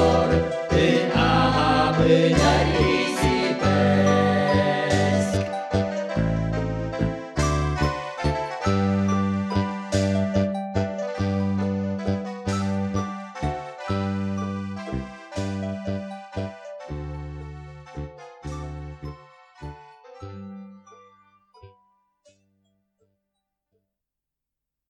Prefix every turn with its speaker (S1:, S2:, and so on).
S1: Lord.